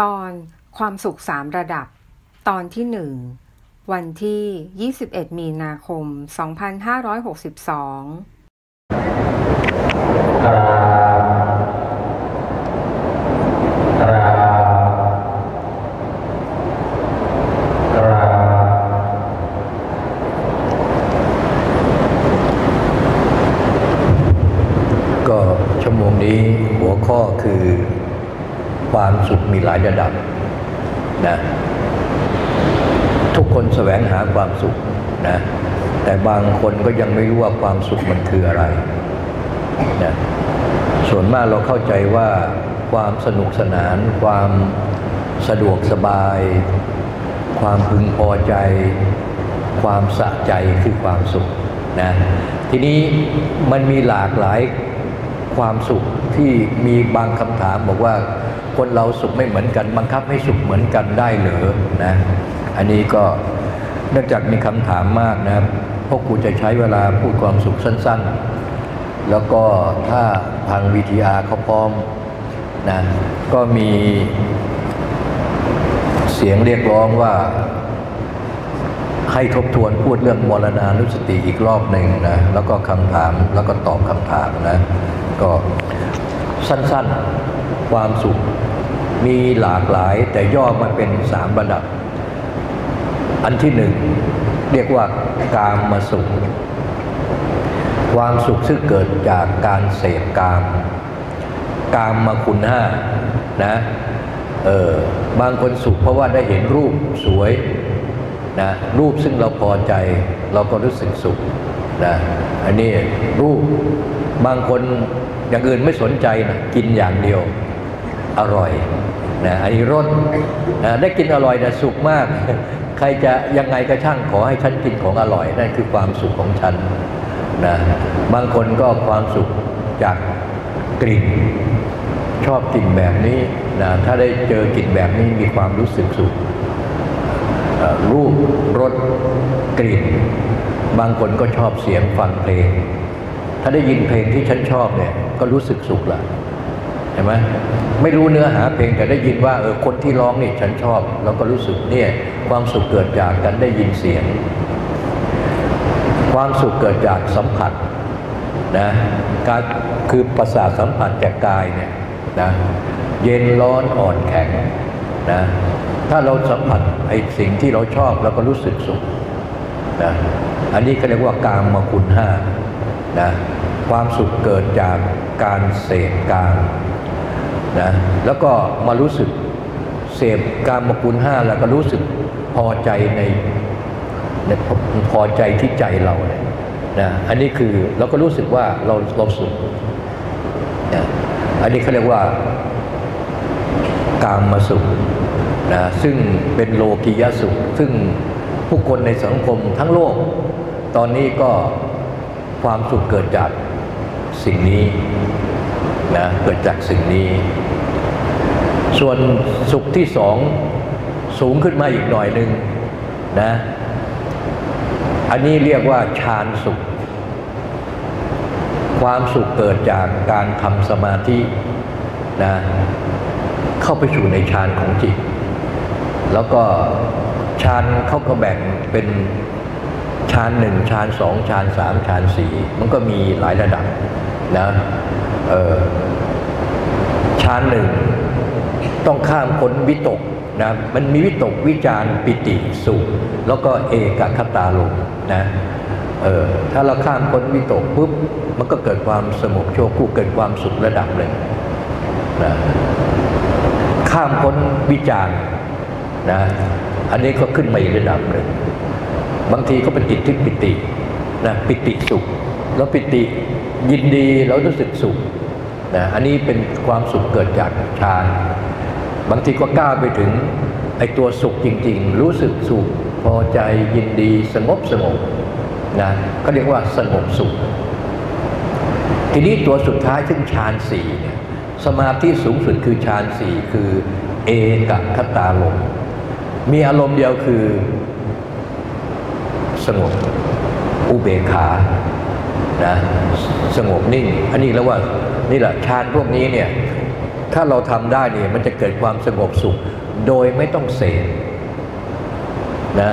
ตอนความสุขสามระดับ ตอนที่หนึ่งวันที่ 21 มีนาคม 2562 กราบกราบกราบก็ชั่วโมงนี้หัวข้อคือควา มีหลายระดับนะทุกคนแสวงหาความสุขนะแต่บางคนก็ยังไม่รู้ว่าความสุขมันคืออะไรนะส่วนมากเราเข้าใจว่าความสนุกสนาน ความสะดวกสบาย ความพึงพอใจ ความสะใจคือความสุขนะทีนี้มันมีหลากหลายความสุขที่มีบางคำถามบอกว่า คนเราสุขไม่เหมือนกัน บังคับให้สุขเหมือนกันได้หรือนะอันนี้ก็เนื่องจากมีคำถามมากนะพวกกูจะใช้เวลาพูดความสุขสั้นๆ แล้วก็ถ้าทาง VTR เขาพร้อมนะก็มีเสียงเรียกร้องว่าให้ทบทวนพูดเรื่องมรณานุสติอีกรอบหนึ่งนะ แล้วก็คำถามแล้วก็ตอบคำถามนะ ก็สั้นๆ ความสุข มีหลากหลายแต่ย่อมาเป็นสามระดับ อันที่หนึ่งเรียกว่ากามมาสุข ความสุขซึ่งเกิดจากการเสพกาม กามมาคุณห้านะเออบางคนสุขเพราะว่าได้เห็นรูปสวยนะรูปซึ่งเราพอใจเราก็รู้สึกสุขนะอันนี้รูปบางคนอย่างอื่นไม่สนใจนะกินอย่างเดียว อร่อยนะอันนี้รสนะได้กินอร่อยนะสุขมาก ใครจะยังไงก็ช่างขอให้ฉันกินของอร่อยนั่นคือความสุขของฉันนะบางคนก็ความสุขจากกลิ่นชอบกลิ่นแบบนี้นะถ้าได้เจอกลิ่นแบบนี้มีความรู้สึกสุขรูปรสกลิ่น บางคนก็ชอบเสียงฟังเพลง ถ้าได้ยินเพลงที่ฉันชอบเนี่ยก็รู้สึกสุขละ ห็นไหมไม่รู้เนื้อหาเพลงแต่ได้ยินว่าเออคนที่ร้องนี่ฉันชอบเราก็รู้สึกเนี่ยความสุขเกิดจากการได้ยินเสียง ความสุขเกิดจากสัมผัสนะการคือประสาทสัมผัสจากกายเนี่ยนะเย็นร้อนอ่อนแข็งนะถ้าเราสัมผัสไอ้สิ่งที่เราชอบเราก็รู้สึกสุขนะอันนี้เขาเรียกว่ากามมาคุณห้านะความสุขเกิดจากการเสพกาม นะแล้วก็มารู้สึกเสพกามมาคุณห้าแล้วก็รู้สึกพอใจในเนี่ยพอใจที่ใจเราเนี่ยนะอันนี้คือเราก็รู้สึกว่าเราเราสุขนะอันนี้เขาเรียกว่ากามมาสุขนะซึ่งเป็นโลกิยสุข ซึ่งผู้คนในสังคมทั้งโลก ตอนนี้ก็ความสุขเกิดจากสิ่งนี้นะเกิดจากสิ่งนี้ ส่วนสุขที่สองสูงขึ้นมาอีกหน่อยหนึ่งนะอันนี้เรียกว่าฌานสุข ความสุขเกิดจากการทำสมาธินะเข้าไปสู่ในฌานของจิต แล้วก็ฌานเขาก็แบ่งเป็นฌานหนึ่งฌานสองฌานสามฌานสี่มันก็มีหลายระดับนะเออฌานหนึ่ง ต้องข้ามพ้นวิตกนะมันมีวิตกวิจารปิติสุขแล้วก็เอกคตาลมนะเออถ้าเราข้ามพ้นวิตกปุ๊บมันก็เกิดความสงบชั่วคู่เกิดความสุขระดับหนึ่งนะข้ามพ้นวิจารนะอันนี้ก็ขึ้นมาอีกระดับหนึ่งบางทีก็เป็นติดที่ปิตินะปิติสุข แล้วปิติยินดีแล้วรู้สึกสุขนะอันนี้เป็นความสุขเกิดจากฌาน บางทีก็ก้าวไปถึงไอ้ตัวสุขจริง ๆ รู้สึกสุขพอใจยินดีสงบสงบนะก็เรียกว่าสงบสุข ทีนี้ตัวสุดท้ายซึ่งฌานสี่เนี่ยสมาธิสูงสุดคือฌานสี่คือเอกคตาลมมีอารมณ์เดียวคือสงบอุเบกขานะสงบนิ่ง อันนี้แล้วว่านี่แหละฌานพวกนี้เนี่ย ถ้าเราทำได้เนี่ยมันจะเกิดความสงบสุข โดยไม่ต้องเสพนะ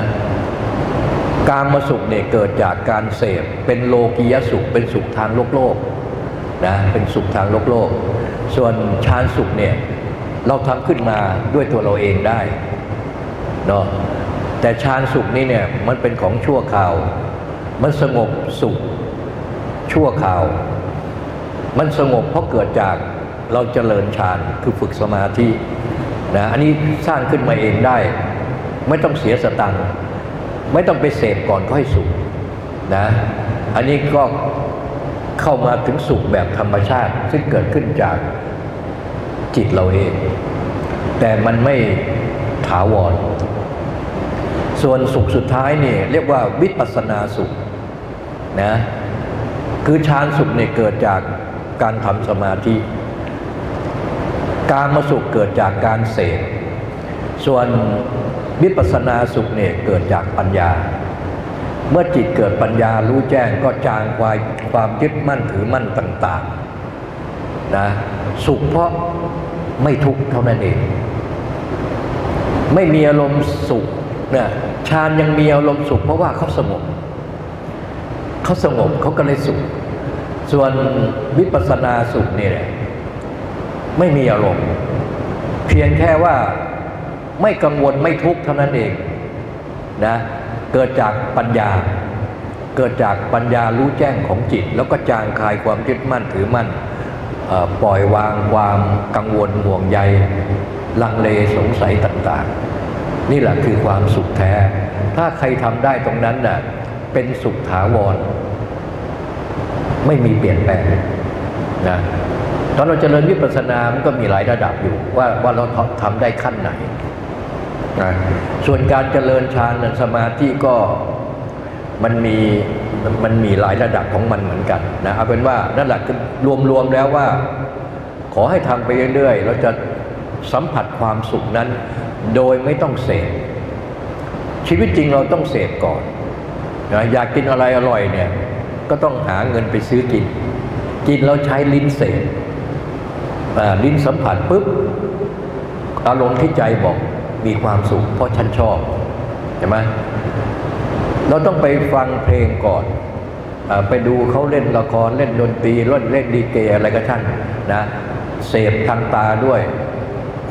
การมาสุขเนี่ยเกิดจากการเสพเป็นโลกียสุข เป็นสุขทางโลกโลกนะเป็นสุขทางโลกโลก ส่วนฌานสุขเนี่ยเราทำขึ้นมาด้วยตัวเราเองได้เนาะแต่ฌานสุขนี่เนี่ยมันเป็นของชั่วคราว มันสงบสุขชั่วคราว มันสงบเพราะเกิดจาก เราเจริญฌานคือฝึกสมาธินะอันนี้สร้างขึ้นมาเองได้ ไม่ต้องเสียสตังค์ไม่ต้องไปเสพก่อนก็ให้สุขนะอันนี้ก็เข้ามาถึงสุขแบบธรรมชาติ ซึ่งเกิดขึ้นจากจิตเราเอง แต่มันไม่ถาวร ส่วนสุขสุดท้ายนี่เรียกว่าวิปัสสนาสุขนะคือฌานสุขเนี่ยเกิดจากการทำสมาธิ การมาสุขเกิดจากการเสพส่วนวิปัสสนาสุขเนี่ยเกิดจากปัญญา เมื่อจิตเกิดปัญญารู้แจ้งก็จางควายความยึดมั่นถือมั่นต่างๆนะสุขเพราะไม่ทุกข์เท่านั้นเอง ไม่มีอารมณ์สุขเนี่ยฌานยังมีอารมณ์สุขเพราะว่าเขาสงบเขาสงบเขาก็เลยสุข ส่วนวิปัสสนาสุขเนี่ย ไม่มีอารมณ์ เพียงแค่ว่าไม่กังวลไม่ทุกข์เท่านั้นเองนะเกิดจากปัญญา เกิดจากปัญญารู้แจ้งของจิต แล้วก็จางคลายความยึดมั่นถือมั่นปล่อยวางความกังวลห่วงใย ลังเลสงสัยต่างๆ นี่แหละคือความสุขแท้ ถ้าใครทำได้ตรงนั้นน่ะเป็นสุขถาวร ไม่มีเปลี่ยนแปลงนะ ตอนเราเจริญวิปัสสนา มันก็มีหลายระดับอยู่ว่าว่าเราทำได้ขั้นไหนนะส่วนการเจริญฌานสมาธิก็มันมีมันมีหลายระดับของมันเหมือนกันนะเอาเป็นว่านั่นแหละรวมๆแล้วว่า ขอให้ทำไปเรื่อยๆ เราจะสัมผัสความสุขนั้น โดยไม่ต้องเสพชีวิตจริงเราต้องเสพก่อนนะอยากกินอะไรอร่อยเนี่ยก็ต้องหาเงินไปซื้อกิน กินแล้วใช้ลิ้นเสพ ลิ้นสัมผัสปุ๊บอารมณ์ที่ใจบอกมีความสุขเพราะฉันชอบใช่ไหมเราต้องไปฟังเพลงก่อนอไปดูเขาเล่นละครเล่นดนตรีเล่นเล่นดีเกอะไรก็ช่างนะเสพทางตาด้วย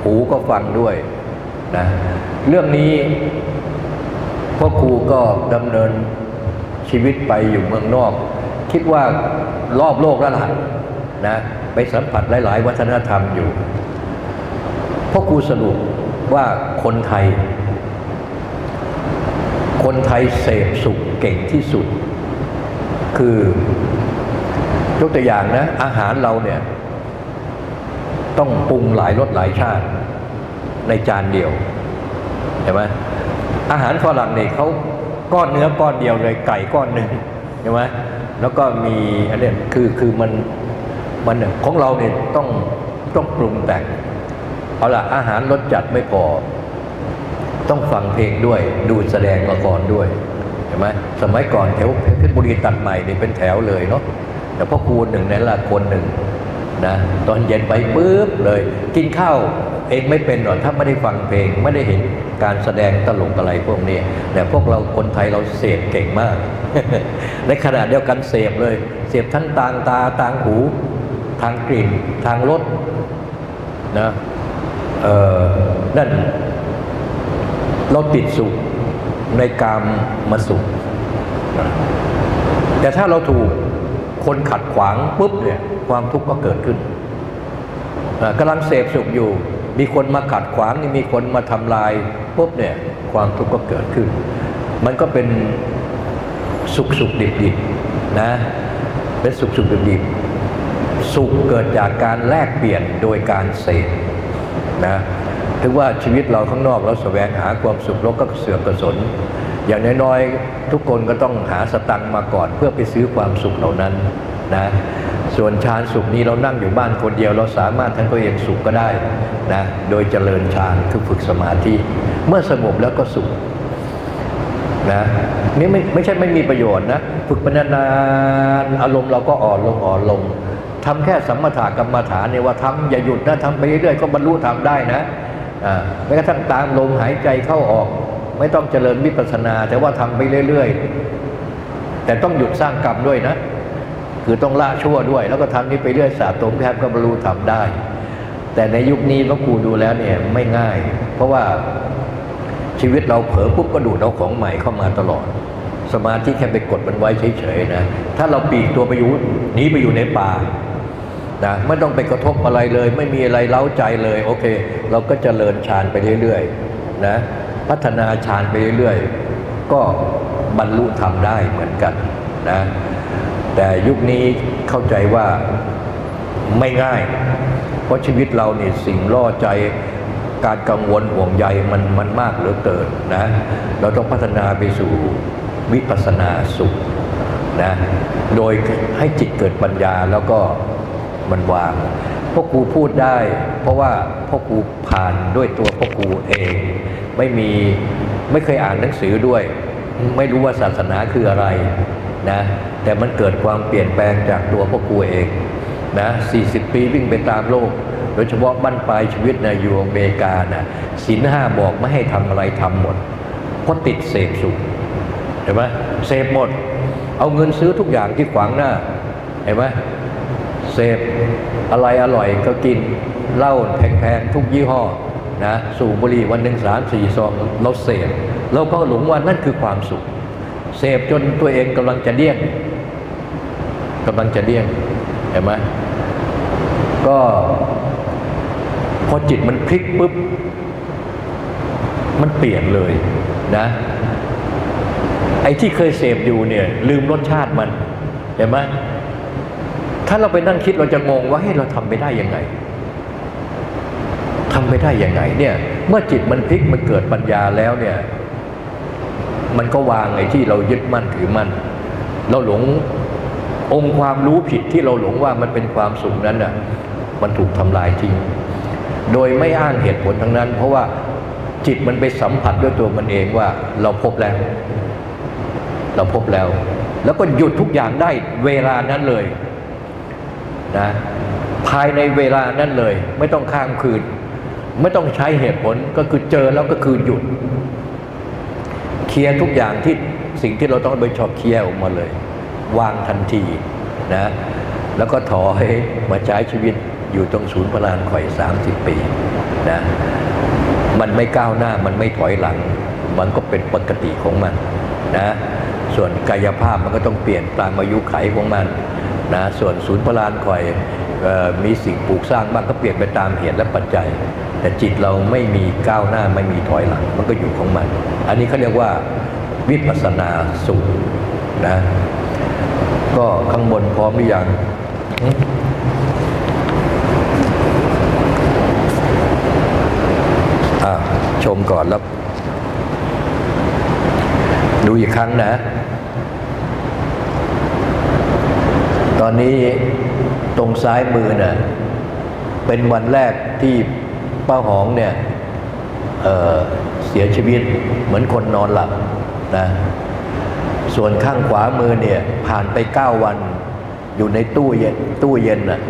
หูก็ฟังด้วยนะเรื่องนี้พ่อครูก็ดำเนินชีวิตไปอยู่เมืองนอก คิดว่ารอบโลกแล้วล่ะ นะไปสัมผัสหลาย ๆ วัฒนธรรมอยู่พ่อครูสรุปว่าคนไทย คนไทยเสพสุขเก่งที่สุด คือยกตัวอย่างนะ อาหารเราเนี่ย ต้องปรุงหลายรสหลายชาติ ในจานเดียวเห็นไหมอาหารฝรั่งเนี่ยเขาก้อนเนื้อก้อนเดียวเลยไก่ก้อนหนึ่งเห็นไหมแล้วก็มีอะไรคือคือมัน มันของเราเนี่ยต้องต้องปรุงแต่งเอาละอาหารรสจัดไม่พอต้องฟังเพลงด้วยดูแสดงละครด้วยเห็นไหมสมัยก่อนแถวเพชรบุรีตัดใหม่นี่เป็นแถวเลยเนาะแต่พ่อครูหนึ่งในละคนหนึ่งนะตอนเย็นไปปุ๊บเลย กินข้าวเองไม่เป็นหรอกถ้าไม่ได้ฟังเพลงไม่ได้เห็นการแสดงตลกอะไรพวกนี้แต่พวกเราคนไทยเราเสพเก่งมาก ในขณะเดียวกันเสพเลย เสพทั้งตางตาตางหู ทางกลิ่นทางรสนะเออนั่นเราติดสุขในกามมาสุข แต่ถ้าเราถูกคนขัดขวางปุ๊บเนี่ยความทุกข์ก็เกิดขึ้นกำลังเสพสุขอยู่ มีคนมาขัดขวางนี่มีคนมาทำลายปุ๊บเนี่ยความทุกข์ก็เกิดขึ้น มันก็เป็นสุขสุขดิบดิบนะเป็นสุขสุขดิบดิบ สุขเกิดจากการแลกเปลี่ยนโดยการเสพนะถึงว่าชีวิตเราข้างนอกเราแสวงหาความสุขเราก็เสื่อมกระสน อย่างน้อยๆ ทุกคนก็ต้องหาสตังมาก่อนเพื่อไปซื้อความสุขเหล่านั้นนะส่วนฌานสุขนี้เรานั่งอยู่บ้านคนเดียว เราสามารถทั้งตัวเองสุขก็ได้นะโดยเจริญฌานคือฝึกสมาธิเมื่อสงบแล้วก็สุขนะนี่ไม่ไม่ใช่ไม่มีประโยชน์นะ ฝึกไปนานๆอารมณ์เราก็อ่อนลงอ่อนลง ทำแค่สัมมาถากรรมฐานเนี่ยว่าทำอย่าหยุดนะทำไปเรื่อยๆก็บรรลุทำได้นะอ่าแม้กระทั่งตามลมหายใจเข้าออก ไม่ต้องเจริญวิปัสสนา แต่ว่าทำไปเรื่อยๆ แต่ต้องหยุดสร้างกรรมด้วยนะ คือต้องละชั่วด้วย แล้วก็ทำนี้ไปเรื่อยสะสมแค่ก็บรรลุทำได้ แต่ในยุคนี้หลวงปู่ดูแล้วเนี่ยไม่ง่าย เพราะว่าชีวิตเราเผลอปุ๊บก็ดูดเอาของใหม่เข้ามาตลอด สมาธิแค่ไปกดมันไว้เฉยๆนะ ถ้าเราปีกตัวไปอยู่หนีไปอยู่ในป่า นะไม่ต้องไปกระทบอะไรเลย ไม่มีอะไรเล้าใจเลยโอเค เราก็จเจริญฌานไปเรื่อยๆนะพัฒนาฌานไปเรื่อยๆ ก็บรรลุธรรมได้เหมือนกันนะแต่ยุคนี้เข้าใจว่าไม่ง่าย เพราะชีวิตเราเนี่ยสิ่งล่อใจการกังวลห่วงใยมันมันมากเหลือเกินนะเราต้องพัฒนาไปสู่วิปัสสนาสุขนะโดยให้จิตเกิดปัญญาแล้วก็ มันวางพ่อครูพูดได้ เพราะว่าพ่อครูผ่านด้วยตัวพ่อครูเอง ไม่มีไม่เคยอ่านหนังสือด้วย ไม่รู้ว่าศาสนาคืออะไรนะแต่มันเกิดความเปลี่ยนแปลงจากตัวพ่อครูเองนะ40 ปีวิ่งไปตามโลก โดยเฉพาะบั้นปลายชีวิตนะอยู่อเมริกานะศีลห้าบอกไม่ให้ทำอะไรทำหมดเพราะติดเสพสุขเห็นไหมเสพหมด เอาเงินซื้อทุกอย่างที่ขวางหน้าเห็นไหม เสพอะไรอร่อยก็กินเหล้าแพงๆทุกยี่ห้อนะสูบบุหรี่วันหนึ่งสามสี่ซองเราเสพเราก็หลงว่านั่นคือความสุข เสพจนตัวเองกำลังจะเลี่ยงกำลังจะเลี่ยงเห็นไหมก็พอจิตมันพลิกปุ๊บ มันเปลี่ยนเลยนะไอ้ที่เคยเสพอยู่เนี่ยลืมรสชาติมันเห็นไหม ถ้าเราไปนั่งคิดเราจะงงว่าให้เราทำไปได้ยังไงทำไปได้ยังไงเนี่ยเมื่อจิตมันพลิกมันเกิดปัญญาแล้วเนี่ยมันก็วางไอ้ที่เรายึดมั่นถือมั่นเราหลงองค์ความรู้ผิดที่เราหลงว่ามันเป็นความสุขนั้นน่ะมันถูกทำลายทิ้งโดยไม่อ้างเหตุผลทั้งนั้น เพราะว่าจิตมันไปสัมผัสด้วยตัวมันเองว่าเราพบแล้ว เราพบแล้ว แล้วก็หยุดทุกอย่างได้เวลานั้นเลย นะภายในเวลานั้นเลย ไม่ต้องข้ามคืน ไม่ต้องใช้เหตุผลก็คือเจอแล้วก็คือหยุด เคลียร์ทุกอย่างที่สิ่งที่เราต้องไปชอบเคลียร์ออกมาเลย วางทันทีนะแล้วก็ถอยมาใช้ชีวิตอยู่ตรงศูนย์พลานข่อย 30 ปีนะมันไม่ก้าวหน้ามันไม่ถอยหลัง มันก็เป็นปกติของมันนะส่วนกายภาพมันก็ต้องเปลี่ยนตามอายุไขของมัน นะส่วนศูนย์พลานคอยออมีสิ่งปลูกสร้างบ้างก็เปลี่ยนไปตามเหตุและปัจจัย แต่จิตเราไม่มีก้าวหน้าไม่มีถอยหลังมันก็อยู่ของมัน อันนี้เขาเรียกว่าวิปัสสนาสูตรนะก็ข้างบนพร้อมหรือยังชมก่อนแล้ว ดูอีกครั้งนะ อนนี้ตรงซ้ายมือนะ่ะเป็นวันแรกที่ป้าหองเนี่ยเเสียชีวิตเหมือนคนนอนหลับนะส่วนข้างขวามือเนี่ยผ่านไปเก้าวันอยู่ในตู้เย็นตู้เย็นน่ะ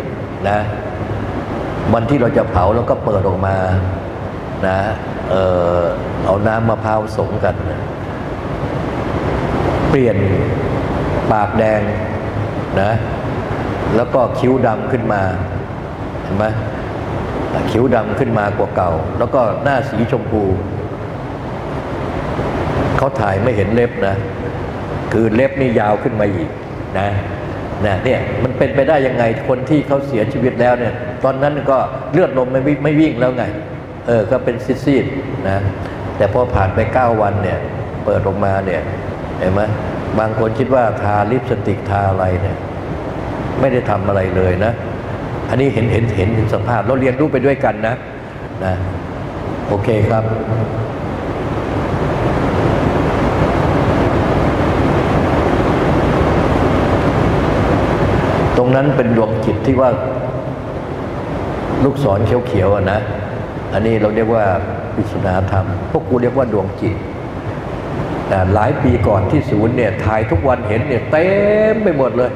นะวันที่เราจะเผาแล้วก็เปิดออกมานะเออเอาน้ำมะพร้าวสงกันนะเปลี่ยนปากแดงนะ แล้วก็คิ้วดำขึ้นมาเห็นไหมคิ้วดำขึ้นมากว่าเก่า แล้วก็หน้าสีชมพูเขาถ่ายไม่เห็นเล็บนะ คือเล็บนี่ยาวขึ้นมาอีกนะนะเนี่ยมันเป็นไปได้ยังไงคนที่เขาเสียชีวิตแล้วเนี่ย ตอนนั้นก็เลือดลมไม่ไม่วิ่งแล้วไง เออก็เป็นซีดๆนะ แต่พอผ่านไปเก้าวันเนี่ย เปิดออกมาเนี่ยเห็นไหมบางคนคิดว่าทาลิปสติกทาอะไรเนี่ย ไม่ได้ทำอะไรเลยนะ อันนี้เห็นเห็นเห็นสภาพเราเรียนรู้ไปด้วยกันนะนะโอเคครับตรงนั้นเป็นดวงจิตที่ว่า ลูกศรเขียวๆนะ อันนี้เราเรียกว่าปิศนาธรรม พวกกูเรียกว่าดวงจิตหลายปีก่อนที่ศูนย์เนี่ยถ่ายทุกวันเห็นเนี่ยเต็มไปหมดเลย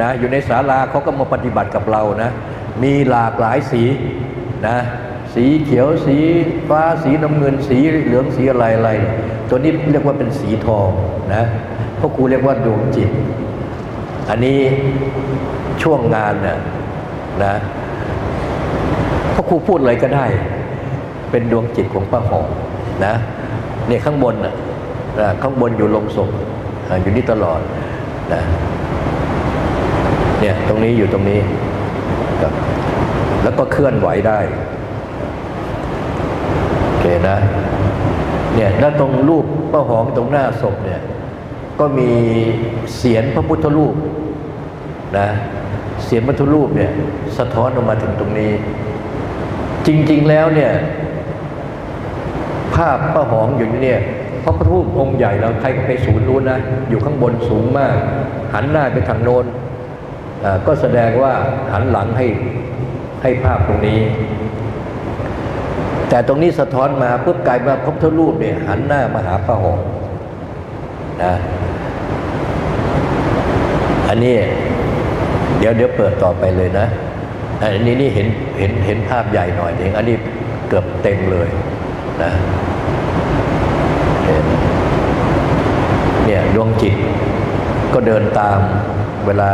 นะอยู่ในศาลาเขาก็มาปฏิบัติกับเรานะมีหลากหลายสีนะสีเขียวสีฟ้าสีน้ำเงินสีเหลืองสีอะไรอะไรตัวนี้เรียกว่าเป็นสีทองนะพวกครูเรียกว่าดวงจิต อันนี้ช่วงงานน่ะนะพระครูพูดอะไรก็ได้ เป็นดวงจิตของป้าหอมนะเนี่ยข้างบนน่ะข้างบนอยู่ลงศพอยู่นี่ตลอดนะ เนี่ยตรงนี้อยู่ตรงนี้ แล้วก็เคลื่อนไหวได้โอเคนะเนี่ยแล้วตรงรูปป้าหอมตรงหน้าศพเนี่ยก็มีเสียนพระพุทธรูปนะเสียนพระพุทธรูปเนี่ยสะท้อนออกมาถึงตรงนี้ จริง ๆแล้วเนี่ย ภาพป้าหอมอยู่เนี่ยพระพุทธรูปองค์ใหญ่เราใครไปศูนย์นู้นะ อยู่ข้างบนสูงมาก หันหน้าไปทางโน้น ก็แสดงว่าหันหลังให้ให้ภาพตรงนี้ แต่ตรงนี้สะท้อนมาปุ๊บกลายมาพระพุทธรูปเนี่ยหันหน้ามาหาป้าหอมนะอันนี้เดี๋ยวเดี๋ยวเปิดต่อไปเลยนะ อันนี้นี่เห็นเห็นเห็นภาพใหญ่หน่อยเองอันนี้เกือบเต็มเลยนะเนี่ยดวงจิตก็เดินตามเวลา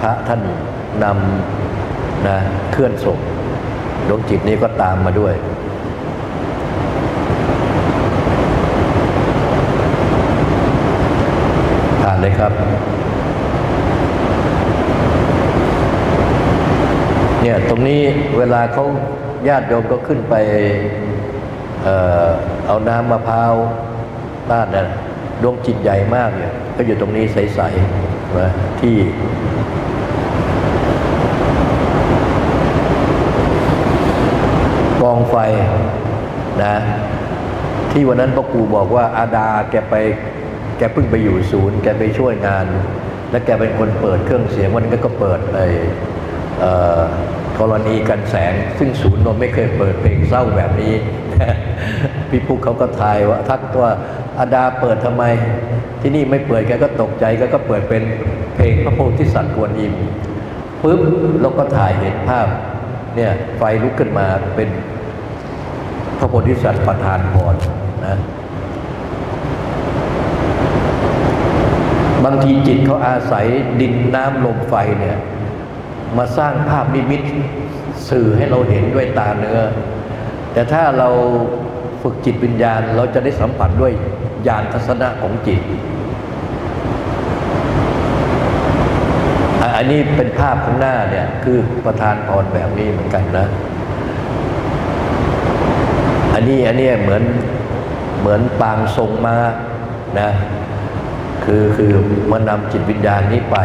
พระท่านนำนะเคลื่อนศพดวงจิตนี้ก็ตามมาด้วย ผ่านเลยครับ เนี่ยตรงนี้เวลาเขาญาติโยมก็ขึ้นไปเออเอาน้ำมะพร้าวราดนะดวงจิตใหญ่มากเนี่ยก็อยู่ตรงนี้ใสๆนะที่ กอง ไฟนะ ที่วันนั้นพ่อครูบอกว่าอาดาแกไปแกเพิ่งไปอยู่ศูนย์ แกไปช่วยงาน แล้วแกเป็นคนเปิดเครื่องเสียงวันนั้นก็เปิดไอ้เอ่อธรณีกันแสง ซึ่งศูนย์เราไม่เคยเปิดเพลงเศร้าแบบนี้ พี่ปุ๊กเขาก็ทายว่าทักว่าอาดาเปิดทำไม ที่นี่ไม่เปิดแกก็ตกใจแกก็เปิดเป็นเพลงพระโพธิสัตว์กวนอิมปุ๊บเราก็ถ่ายเห็นภาพเนี่ยไฟลุกขึ้นมาเป็น พระโพธิสัตว์ประทานพรนะบางทีจิตเขาอาศัยดินน้ำลมไฟเนี่ยมาสร้างภาพนิมิตสื่อให้เราเห็นด้วยตาเนื้อ แต่ถ้าเราฝึกจิตวิญญาณเราจะได้สัมผัสด้วยญาณทัศนะของจิต อันนี้เป็นภาพข้างหน้าเนี่ยคือประธานพรแบบนี้เหมือนกันนะ นนี้อันนี้เหมือนเหมือนปางทรงมานะ คือคือมานำจิตวิญญาณนี้ไป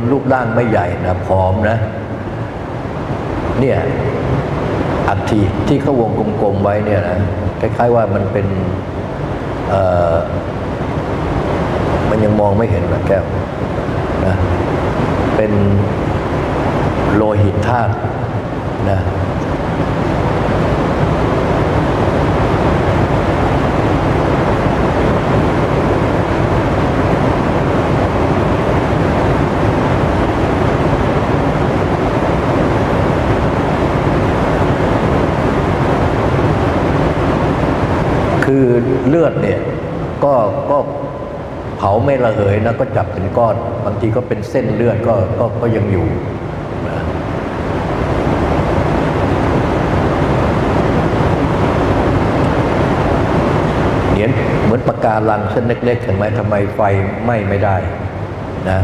คนรูปร่างไม่ใหญ่นะผอมนะ เนี่ยอัฐิที่เขาวงกลมๆไว้เนี่ยนะคล้ายๆว่ามันเป็นมันยังมองไม่เห็นนะแก้วนะเป็นโลหิตธาตุนะ คือเลือดเนี่ยก็ก็เผาไม่ระเหยนะก็จับเป็นก้อนบางทีก็เป็นเส้นเลือดก็ก็ก็ยังอยู่นะเหรียญเหมือนปากกาการังเส้นเล็กๆเห็นไหมทำไมไฟไหม้ไม่ได้นะ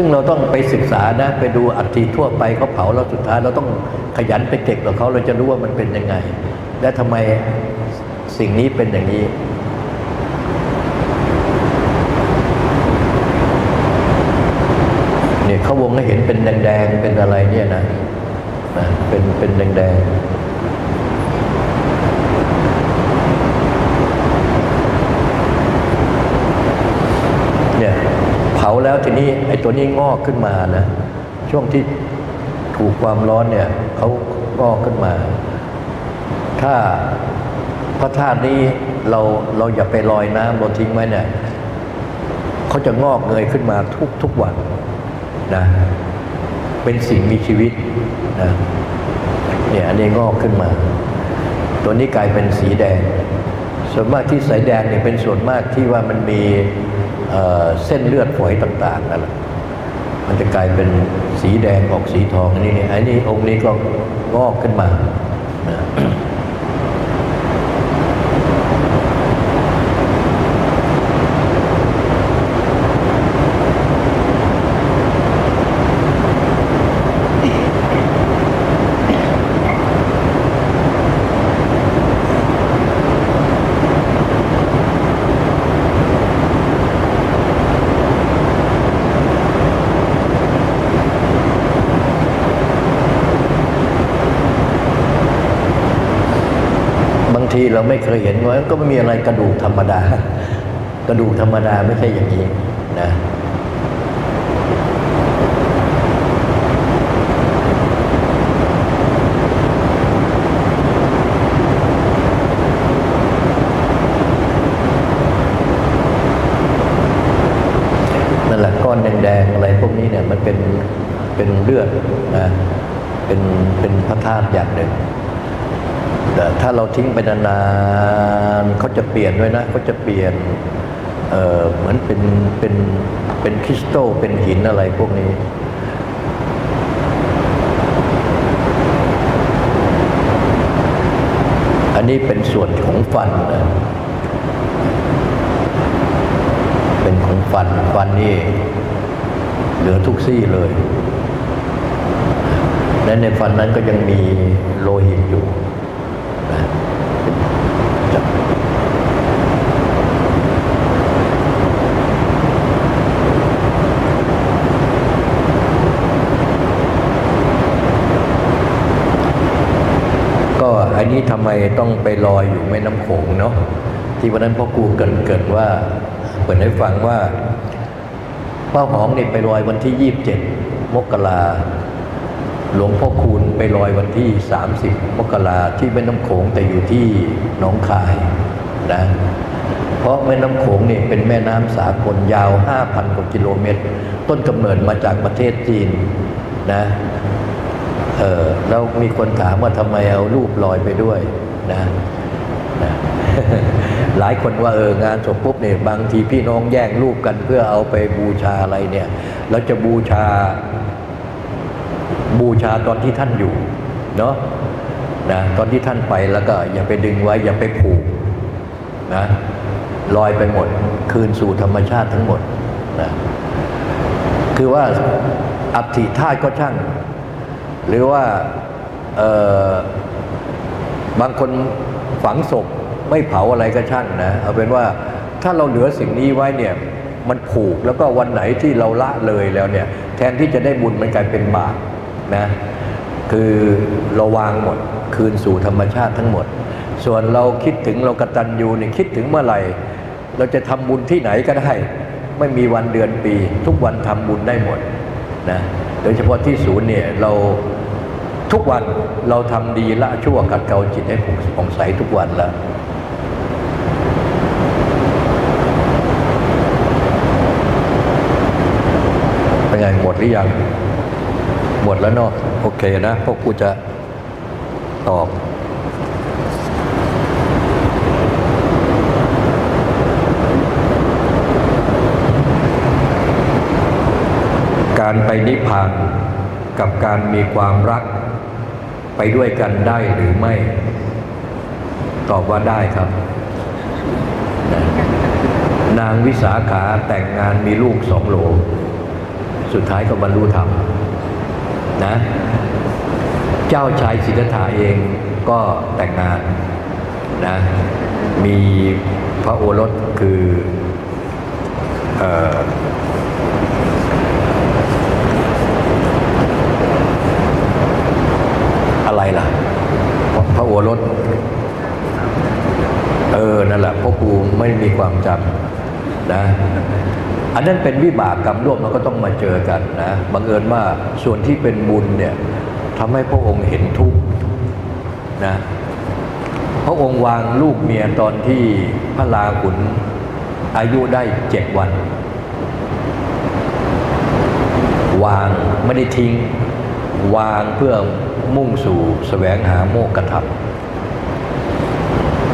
ซึ่งเราต้องไปศึกษานะไปดูอัฐิทั่วไปเขาเผาแล้วสุดท้ายเราต้องขยันไปเก็บกับเขาเราจะรู้ว่ามันเป็นยังไง และทำไมสิ่งนี้เป็นอย่างนี้เนี่ยเขาวงให้เห็นเป็นแดงๆเป็นอะไรเนี่ยนะนะเป็นเป็นแดงๆ เนี่ยเผา แล้วทีนี้ไอ้ตัวนี้งอกขึ้นมานะ ช่วงที่ถูกความร้อนเนี่ยเขางอกขึ้นมา ถ้าพระธาตุนี้เราเราอย่าไปลอยน้ำเราทิ้งไว้เนี่ยเขาจะงอกเงยขึ้นมาทุกทุกวันนะเป็นสิ่งมีชีวิตนะเนี่ยอันนี้งอกขึ้นมา ตัวนี้กลายเป็นสีแดง ส่วนมากที่สายแดงเนี่ยเป็นส่วนมากที่ว่ามันมี เเส้นเลือดฝอยต่างๆนั่นแหละมันจะกลายเป็นสีแดงออกสีทองอันนี้เนี่ยอันนี้องค์นี้ก็งอกขึ้นมานะ เราไม่เคยเห็นว่าก็ไม่มีอะไรกระดูกธรรมดา กระดูกธรรมดาไม่ใช่อย่างนี้นะนั่นแหละก้อนแดงๆอะไรพวกนี้เนี่ยมันเป็นเป็นเลือดนะเป็นเป็นพระธาตุอย่างหนึ่ง แต่ถ้าเรา ทิ้งไปนานๆเขาจะเปลี่ยนด้วยนะเขาจะเปลี่ยนเเหมือนเป็นเป็นเป็นคริสตัลเป็นหินอะไรพวกนี้ อันนี้เป็นส่วนของฟันนะเป็นของฟันฟันนี่เหลือทุกซี่เลยและในฟันนั้นก็ยังมีโลหิตอยู่ นะจับก็อันนี้ทำไมต้องไปลอยอยู่แม่น้ำโขงเนาะที่วันนั้นพ่อครูเกินเกินว่าเปิดให้ฟังว่าป้าหอมนี่ยไปลอยวันที่ยี่สิบเจ็ดมกรา หลวงพ่อคูณไปลอยวันที่ 30 มกราที่แม่น้ำโขงแต่อยู่ที่หนองคายนะเพราะแม่น้ำโขงนี่เป็นแม่น้ำสากลยาว 5,000 กว่ากิโลเมตร ต้นกำเนิดมาจากประเทศจีนนะเออแล้วมีคนถามว่าทำไมเอารูปลอยไปด้วยนะนะหลายคนว่าเอองานศพปุ๊บเนี่ยบางทีพี่น้องแย่งรูปกันเพื่อเอาไปบูชาอะไรเนี่ยเราจะบูชา บูชาตอนที่ท่านอยู่เนาะนะตอนที่ท่านไปแล้วก็อย่าไปดึงไว้อย่าไปผูกนะลอยไปหมดคืนสู่ธรรมชาติทั้งหมดนะคือว่าอัฐิธาตุก็ช่าง หรือว่าบางคนฝังศพไม่เผาอะไรก็ช่างนะเอาเป็นว่าถ้าเราเหลือสิ่งนี้ไว้เนี่ยมันผูกแล้วก็วันไหนที่เราละเลยแล้วเนี่ยแทนที่จะได้บุญมันกลายเป็นบาป นะคือเราวางหมดคืนสู่ธรรมชาติทั้งหมด ส่วนเราคิดถึงเรากตัญญูเนี่ยคิดถึงเมื่อไหร่ เราจะทำบุญที่ไหนก็ได้ ไม่มีวันเดือนปี ทุกวันทำบุญได้หมดนะโดยเฉพาะที่ศูนย์เนี่ยเราทุกวันเราทำดีละชั่วกัดเกาจิตให้ผ่องใสทุกวันแล้วเป็นไงหมดหรือยัง หมดแล้วเนาะโอเคนะ พวกกูจะตอบการไปนิพพานกับการมีความรัก ไปด้วยกันได้หรือไม่ ตอบว่าได้ครับ นางวิสาขาแต่งงานมีลูกสองโหล สุดท้ายก็บรรลุธรรม นะ เจ้าชายสิทธัตถะเองก็แต่งงานนะมีพระโอรสคือเอ่ออะไรล่ะ พระโอรส เออ นั่นแหละพ่อครูไม่มีความจำ นะ อันนั้นเป็นวิบากกรรมร่วมมันก็ต้องมาเจอกันนะบังเอิญว่าส่วนที่เป็นบุญเนี่ยทำให้พระองค์เห็นทุกข์นะพระองค์วางลูกเมียตอนที่พระลาขุนอายุได้เจ็ดวัน วางไม่ได้ทิ้ง วางเพื่อมุ่งสู่สแสวงหาโมกขธรรม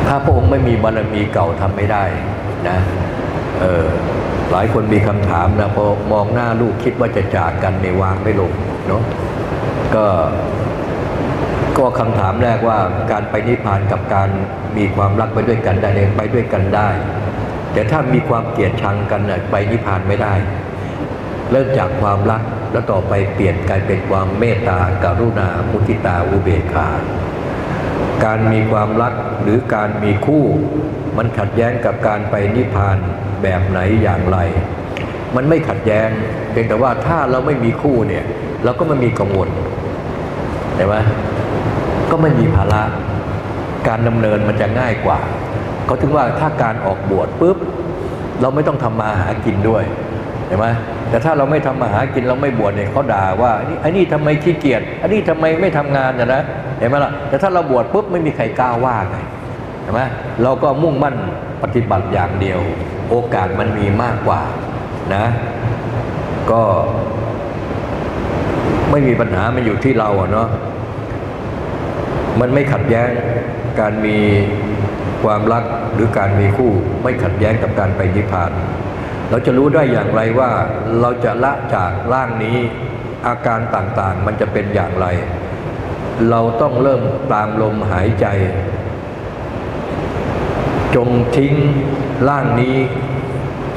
ถ้าพระองค์ไม่มีบารมีเก่าทำไม่ได้นะ เออหลายคนมีคำถามนะพอมองหน้าลูกคิดว่าจะจากกันในวางไม่ลงเนาะก็ก็คำถามแรกว่าการไปนิพพานกับการมีความรักไปด้วยกันได้เองไปด้วยกันได้ แต่ถ้ามีความเกลียดชังกันนะไปนิพพานไม่ได้ เริ่มจากความรักแล้วต่อไปเปลี่ยนกลายเป็นความเมตตากรุณามุทิตาอุเบกขา การมีความรักหรือการมีคู่ มันขัดแย้งกับการไปนิพพานแบบไหนอย่างไร มันไม่ขัดแย้ง เพียงแต่ว่าถ้าเราไม่มีคู่เนี่ยเราก็ไม่มีกังวลใช่ไหมก็ไม่มีภาระการดำเนินมันจะง่ายกว่าเขาถึงว่าถ้าการออกบวชปุ๊บเราไม่ต้องทำมาหากินด้วย เห็นไหมแต่ถ้าเราไม่ทำมาหากินเราไม่บวชเนี่ยเขาด่าว่าอันนี้อันนี้ทำไมขี้เกียจไอันนี้ทำไมไม่ทำงานนะนะเห็นไหมล่ะแต่ถ้าเราบวชปุ๊บไม่มีใครกล้าว่าไงเห็นไหมเราก็มุ่งมั่นปฏิบัติอย่างเดียว โอกาสมันมีมากกว่านะ ก็ไม่มีปัญหามันอยู่ที่เราเนาะมันไม่ขัดแย้งการมีความรักหรือการมีคู่ ไม่ขัดแย้งกับการไปนิพพาน เราจะรู้ได้อย่างไรว่าเราจะละจากร่างนี้อาการต่างๆ มันจะเป็นอย่างไร เราต้องเริ่มตามลมหายใจ จงทิ้งร่างนี้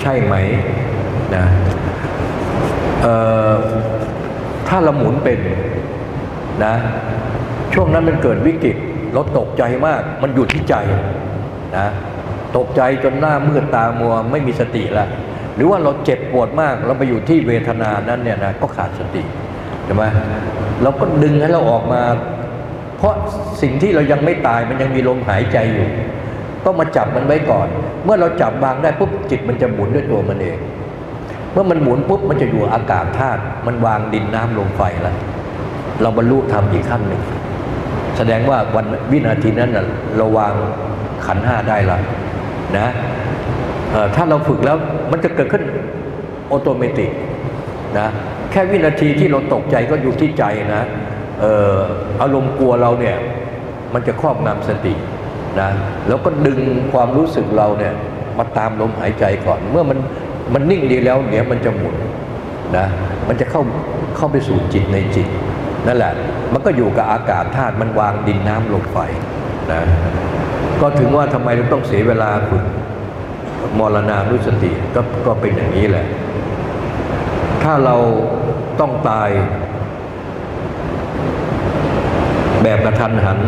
ใช่ไหมนะถ้าเราหมุนเป็นนะช่วงนั้นมันเกิดวิกฤตเราตกใจมากมันอยู่ที่ใจนะตกใจจนหน้ามืดตามัวไม่มีสติละ หรือว่าเราเจ็บปวดมากเราไปอยู่ที่เวทนานั้นเนี่ยนะก็ขาดสติใช่ไหมเราก็ดึงให้เราออกมา เพราะสิ่งที่เรายังไม่ตายมันยังมีลมหายใจอยู่ต้องมาจับมันไว้ก่อน เมื่อเราจับบางได้ปุ๊บจิตมันจะหมุนด้วยตัวมันเอง เมื่อมันหมุนปุ๊บมันจะอยู่อากาศธาตุมันวางดินน้ำลมไฟแล้วเราบรรลุธรรมอีกขั้นหนึ่งแสดงว่าวันวินาทีนั้นเราวางขันห้าได้ละนะ ถ้าเราฝึกแล้วมันจะเกิดขึ้นออโตเมติกนะแค่วินาทีที่เราตกใจก็อยู่ที่ใจนะอารมณ์กลัวเราเนี่ยมันจะครอบงำสตินะแล้วก็ดึงความรู้สึกเราเนี่ยมาตามลมหายใจก่อน เมื่อมันมันนิ่งดีแล้วเดี๋ยวมันจะหมุนนะมันจะเข้าเข้าไปสู่จิตในจิต นั่นแหละ มันก็อยู่กับอากาศธาตุมันวางดินน้ำลมไฟนะก็ถึงว่าทำไมเราต้องเสียเวลาฝึก มรณานุสติก็ก็เป็นอย่างนี้แหละ ถ้าเราต้องตาย แบบกระทันหัน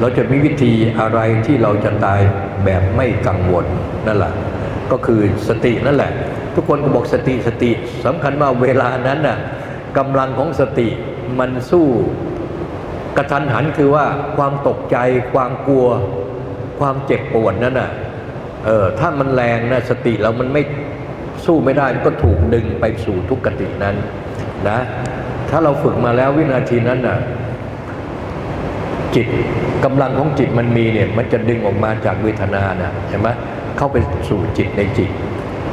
เราจะมีวิธีอะไรที่เราจะตายแบบไม่กังวลนั่นแหละก็คือสตินั่นแหละ ทุกคนก็บอกสติสติสำคัญว่าเวลานั้นน่ะกำลังของสติมันสู้กระทันหันคือว่าความตกใจความกลัว ความเจ็บปวดนั่นน่ะ เออถ้ามันแรงนะสติเรามันไม่สู้ไม่ได้ก็ถูกดึงไปสู่ทุกขตินั้นนะถ้าเราฝึกมาแล้ววินาทีนั้นน่ะจิตกำลังของจิตมันมีเนี่ยมันจะดึงออกมาจากเวทนาน่ะใช่ไหมเข้าไปสู่จิตในจิต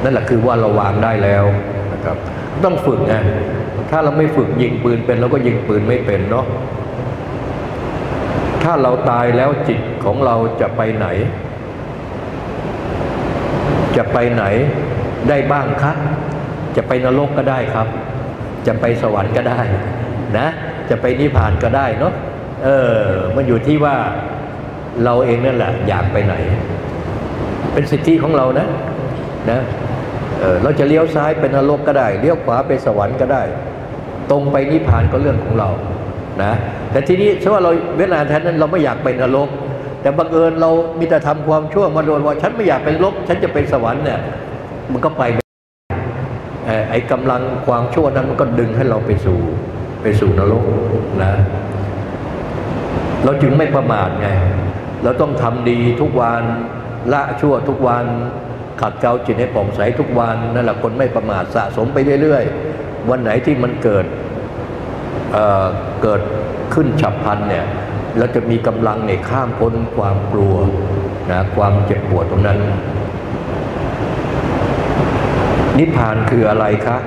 นั่นแหละคือว่าเราวางได้แล้วนะครับต้องฝึกไงถ้าเราไม่ฝึกยิงปืนเป็นเราก็ยิงปืนไม่เป็นเนาะถ้าเราตายแล้วจิตของเราจะไปไหน จะไปไหนได้บ้างครับจะไปนรกก็ได้ครับ จะไปสวรรค์ก็ได้นะ จะไปนิพพานก็ได้เนาะเออ มันอยู่ที่ว่าเราเองนั่นแหละ อยากไปไหน เป็นสิทธิของเรานะนะเออเราจะเลี้ยวซ้ายเป็นนรกก็ได้เลี้ยวขวาไปสวรรค์ก็ได้ ตรงไปนิพพานก็เรื่องของเรานะแต่ทีนี้เชื่อว่าเราเวลาแทนนั้นเราไม่อยากไปนรก แต่บังเอิญเรามีแต่ทำความชั่วมาโดนว่าฉันไม่อยากเป็นนรกฉันจะเป็นสวรรค์เนี่ยมันก็ไปไอ้กำลังความชั่วนั้นมันก็ดึงให้เราไปสู่ไปสู่นรกนะ เราจึงไม่ประมาทไง เราต้องทำดีทุกวันละชั่วทุกวันขัดเกลาจิตให้ผ่องใสทุกวันนั่นแหละคนไม่ประมาทสะสมไปเรื่อยๆ วันไหนที่มันเกิดเเกิดขึ้นฉับพลันเนี่ย เราจะมีกำลังในข้ามพ้นความกลัวนะความเจ็บปวดตรงนั้น นิพพานคืออะไรคะ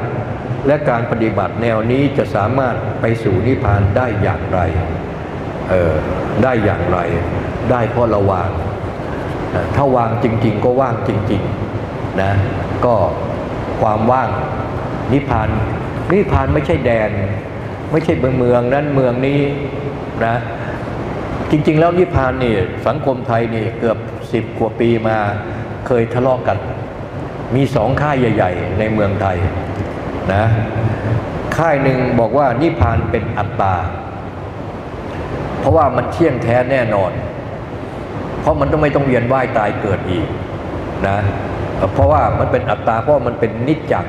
และการปฏิบัติแนวนี้จะสามารถไปสู่นิพพานได้อย่างไรเออได้อย่างไร ได้เพราะเราวางนะถ้าวางจริง ๆ ก็ว่างจริงๆนะก็ความว่างนิพพานนิพพานไม่ใช่แดน ไม่ใช่เมืองเมืองนั้นเมืองนี้นะ จริง ๆ แล้วนิพพานนี่สังคมไทยนี่เกือบสิบกว่าปีมาเคยทะเลาะกัน มีสองค่ายใหญ่ ๆ ในเมืองไทยนะค่ายหนึ่งบอกว่านิพพานเป็นอัตตา เพราะว่ามันเที่ยงแท้แน่นอน เพราะมันต้องไม่ต้องเวียนว่ายตายเกิดอีกนะเพราะว่ามันเป็นอัตตาเพราะมันเป็นนิจจัง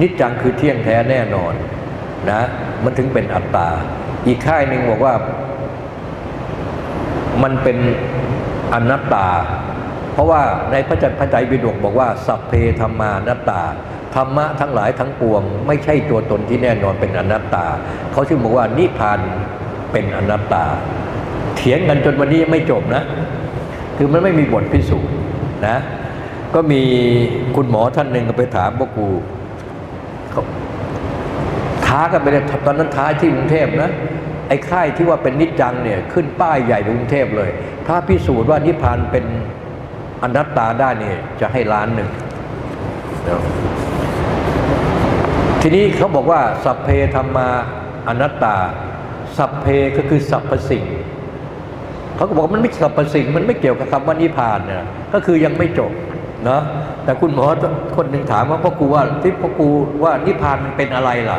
นิจจังคือเที่ยงแท้แน่นอนนะมันถึงเป็นอัตตา อีกค่ายหนึ่งบอกว่า มันเป็นอนัตตา เพราะว่าในพระจันทร์พระไตรปิฎกบอกว่า สัพเพธรรมานัตตาธรรมะทั้งหลายทั้งปวง ไม่ใช่ตัวตนที่แน่นอนเป็นอนัตตา เขาจึงบอกว่านิพพานเป็นอนัตตา เถียงกันจนวันนี้ยังไม่จบนะ คือมันไม่มีบทพิสูจน์นะ ก็มีคุณหมอท่านหนึ่งก็ไปถามพ่อครูเขาท้ากันไปเลยตอนนั้นท้าที่กรุงเทพนะ อ้ค่ายที่ว่าเป็นนิจจังเนี่ยขึ้นป้ายใหญ่ในกรุงเทพเลย ถ้าพิสูจน์ว่านิพพานเป็นอนัตตาได้เนี่ยจะให้ล้านหนึ่ง ทีนี้เขาบอกว่า สัพเพธรรมาอนัตตา สัพเพก็คือสรรพสิ่งเขาก็บอกมันไม่สรรพสิ่งมันไม่เกี่ยวกับคำว่านิพพานเนี่ยก็คือยังไม่จบเนาะแต่คุณหมอคนหนึ่งถามว่าพ่อครูว่าที่พ่อครูว่านิพพานมันเป็นอะไรล่ะ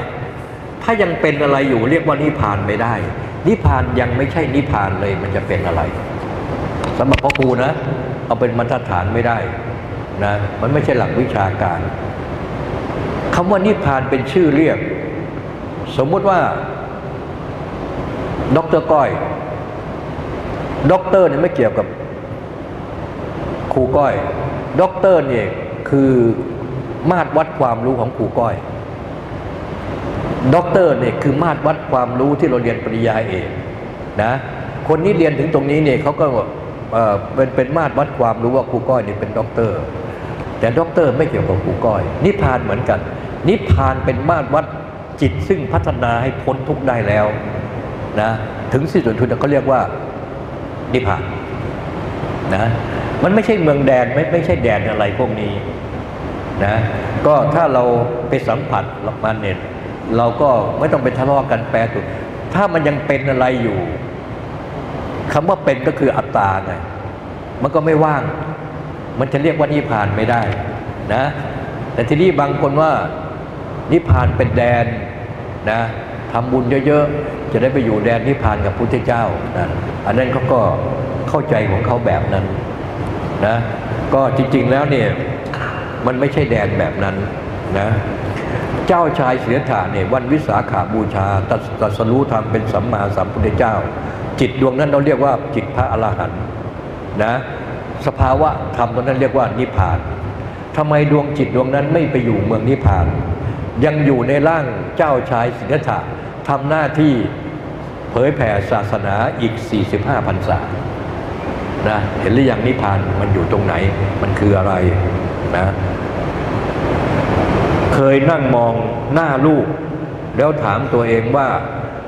ถ้ายังเป็นอะไรอยู่เรียกว่านิพานไม่ได้ นิพพานยังไม่ใช่นิพพานเลยมันจะเป็นอะไรสำหรับพ่อครูนะ เอาเป็นมาตรฐานไม่ได้นะมันไม่ใช่หลักวิชาการคำว่านิพพานเป็นชื่อเรียก สมมติว่าด็อกเตอร์ก้อยด็อกเตอร์เนี่ยไม่เกี่ยวกับครูก้อยด็อกเตอร์เนี่ยคือมาตรวัดความรู้ของครูก้อย ด็อกเตอร์เนี่ยคือมาตรวัดความรู้ที่เราเรียนปริญญาเอกนะคนนี้เรียนถึงตรงนี้เนี่ยเขาก็เป็นเป็นมาตรวัดความรู้ว่าครูก้อยเนี่ยเป็นด็อกเตอร์ แต่ด็อกเตอร์ไม่เกี่ยวกับครูก้อย นิพพานเหมือนกัน นิพพานเป็นมาตรวัดจิตซึ่งพัฒนาให้พ้นทุกข์ได้แล้วนะถึงสิ้นสุดทุกข์เขาเรียกว่านิพพานนะมันไม่ใช่เมืองแดนไม่ไม่ใช่แดนอะไรพวกนี้นะก็ถ้าเราไปสัมผัสมันเนี่ย เราก็ไม่ต้องไปทะเลาะกันแปรตัวถ้ามันยังเป็นอะไรอยู่คำว่าเป็นก็คืออัตตาไงมันก็ไม่ว่าง มันจะเรียกว่านิพานไม่ได้นะ แต่ทีนี้บางคนว่านิพานเป็นแดนนะทำบุญเยอะๆ จะได้ไปอยู่แดนนิพพานกับพุทธเจ้านะอันนั้นเขาก็เข้าใจของเขาแบบนั้นนะ ก็จริงๆแล้วเนี่ยมันไม่ใช่แดนแบบนั้นนะ เจ้าชายเสียถาเนี่ยวันวิสาขาบูชาตรัสตรัสรู้ธรรมเป็นสัมมาสัมพุทธเจ้า จิตดวงนั้นเราเรียกว่าจิตพระอรหันต์นะสภาวะธรรมตรงนั้นเรียกว่านิพพานทำไมดวงจิตดวงนั้นไม่ไปอยู่เมืองนิพพาน ยังอยู่ในร่างเจ้าชายสิทธัตถะทำหน้าที่เผยแผ่ศาสนาอีก 45พรรษานะเห็นหรือยังนิพพานมันอยู่ตรงไหนมันคืออะไรนะ เคยนั่งมองหน้าลูก แล้วถามตัวเองว่า